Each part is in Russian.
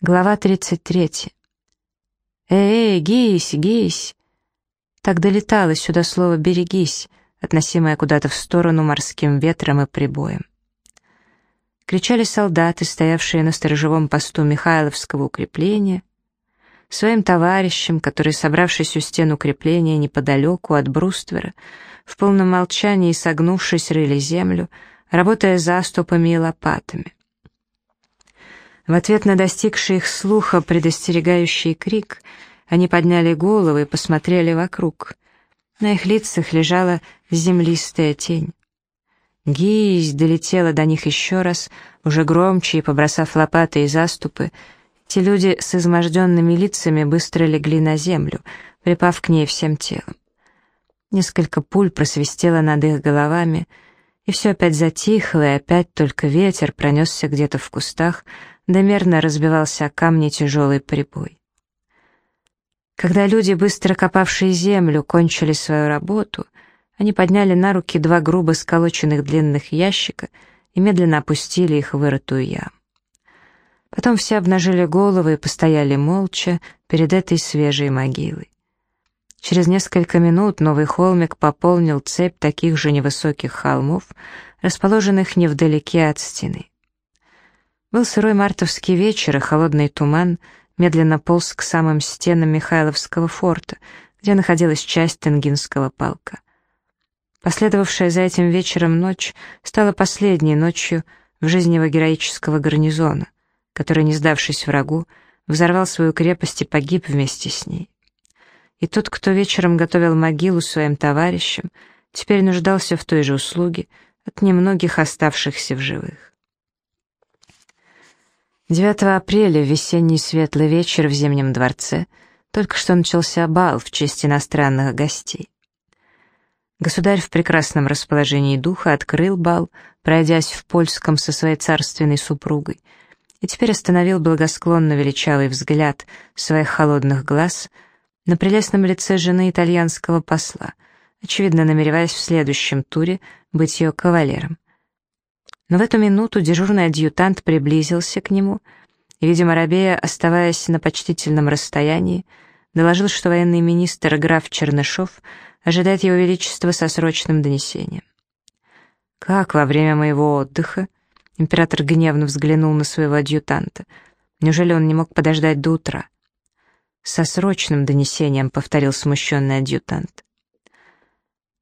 Глава 33. «Эй, эй, гись, гись!» Так долетало сюда слово «берегись», относимое куда-то в сторону морским ветром и прибоем. Кричали солдаты, стоявшие на сторожевом посту Михайловского укрепления, своим товарищам, которые, собравшись у стен укрепления неподалеку от бруствера, в полном молчании согнувшись, рыли землю, работая заступами и лопатами. В ответ на достигший их слуха предостерегающий крик, они подняли головы и посмотрели вокруг. На их лицах лежала землистая тень. Гись долетела до них еще раз, уже громче и побросав лопаты и заступы. Те люди с изможденными лицами быстро легли на землю, припав к ней всем телом. Несколько пуль просвистело над их головами, и все опять затихло, и опять только ветер пронесся где-то в кустах, да мерно разбивался о камни тяжелый прибой. Когда люди, быстро копавшие землю, кончили свою работу, они подняли на руки два грубо сколоченных длинных ящика и медленно опустили их в вырытую яму. Потом все обнажили головы и постояли молча перед этой свежей могилой. Через несколько минут новый холмик пополнил цепь таких же невысоких холмов, расположенных невдалеке от стены. Был сырой мартовский вечер, и холодный туман медленно полз к самым стенам Михайловского форта, где находилась часть Тенгинского полка. Последовавшая за этим вечером ночь стала последней ночью в жизни его героического гарнизона, который, не сдавшись врагу, взорвал свою крепость и погиб вместе с ней. И тот, кто вечером готовил могилу своим товарищам, теперь нуждался в той же услуге от немногих оставшихся в живых. 9 апреля, в весенний светлый вечер в Зимнем дворце, только что начался бал в честь иностранных гостей. Государь в прекрасном расположении духа открыл бал, пройдясь в польском со своей царственной супругой, и теперь остановил благосклонно величавый взгляд своих холодных глаз на прелестном лице жены итальянского посла, очевидно намереваясь в следующем туре быть ее кавалером. Но в эту минуту дежурный адъютант приблизился к нему и, видимо, Рабея, оставаясь на почтительном расстоянии, доложил, что военный министр граф Чернышов ожидает его величества со срочным донесением. «Как во время моего отдыха?» Император гневно взглянул на своего адъютанта. «Неужели он не мог подождать до утра?» «Со срочным донесением», — повторил смущенный адъютант.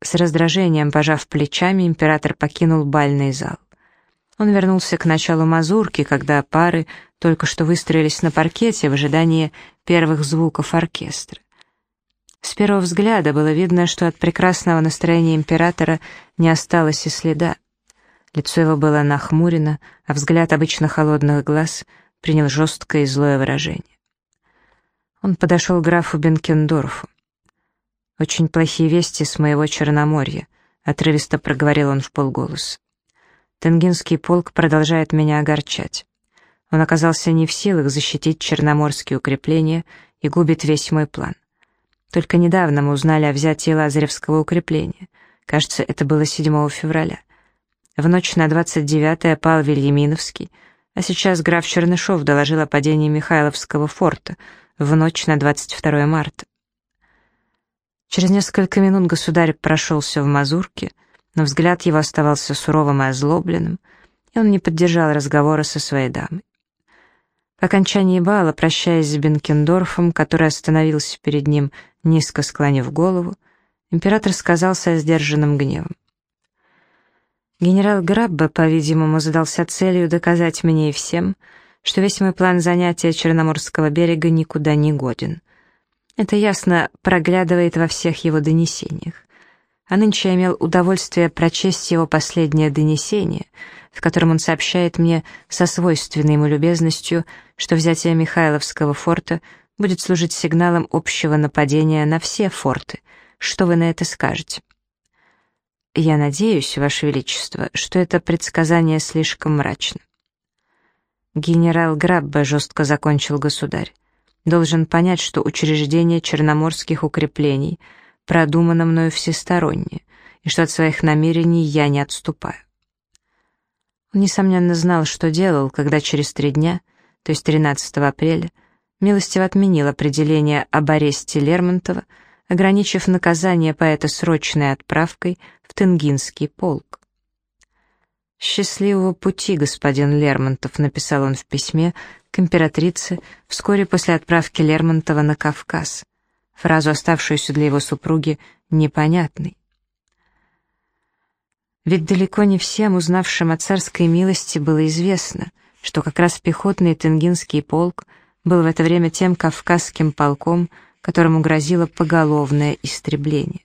С раздражением, пожав плечами, император покинул бальный зал. Он вернулся к началу мазурки, когда пары только что выстроились на паркете в ожидании первых звуков оркестра. С первого взгляда было видно, что от прекрасного настроения императора не осталось и следа. Лицо его было нахмурено, а взгляд обычно холодных глаз принял жесткое и злое выражение. Он подошел к графу Бенкендорфу. «Очень плохие вести с моего Черноморья», — отрывисто проговорил он в полголоса. Тенгинский полк продолжает меня огорчать. Он оказался не в силах защитить черноморские укрепления и губит весь мой план. Только недавно мы узнали о взятии Лазаревского укрепления. Кажется, это было 7 февраля. В ночь на 29-е пал Вильяминовский, а сейчас граф Чернышов доложил о падении Михайловского форта в ночь на 22 марта. Через несколько минут государь прошелся в Мазурке, но взгляд его оставался суровым и озлобленным, и он не поддержал разговора со своей дамой. По окончании бала, прощаясь с Бенкендорфом, который остановился перед ним, низко склонив голову, император сказал со сдержанным гневом. Генерал Граббе, по-видимому, задался целью доказать мне и всем, что весь мой план занятия Черноморского берега никуда не годен. Это ясно проглядывает во всех его донесениях а нынче я имел удовольствие прочесть его последнее донесение, в котором он сообщает мне со свойственной ему любезностью, что взятие Михайловского форта будет служить сигналом общего нападения на все форты. Что вы на это скажете? Я надеюсь, Ваше Величество, что это предсказание слишком мрачно. Генерал Грабба жестко закончил государь. Должен понять, что учреждение черноморских укреплений — продумано мною всесторонне, и что от своих намерений я не отступаю. Он, несомненно, знал, что делал, когда через три дня то есть 13 апреля, милостиво отменил определение об аресте Лермонтова, ограничив наказание поэта срочной отправкой в Тенгинский полк. «Счастливого пути, господин Лермонтов», — написал он в письме к императрице вскоре после отправки Лермонтова на Кавказ, фразу, оставшуюся для его супруги непонятной. Ведь далеко не всем, узнавшим о царской милости, было известно, что как раз пехотный Тенгинский полк был в это время тем кавказским полком, которому грозило поголовное истребление.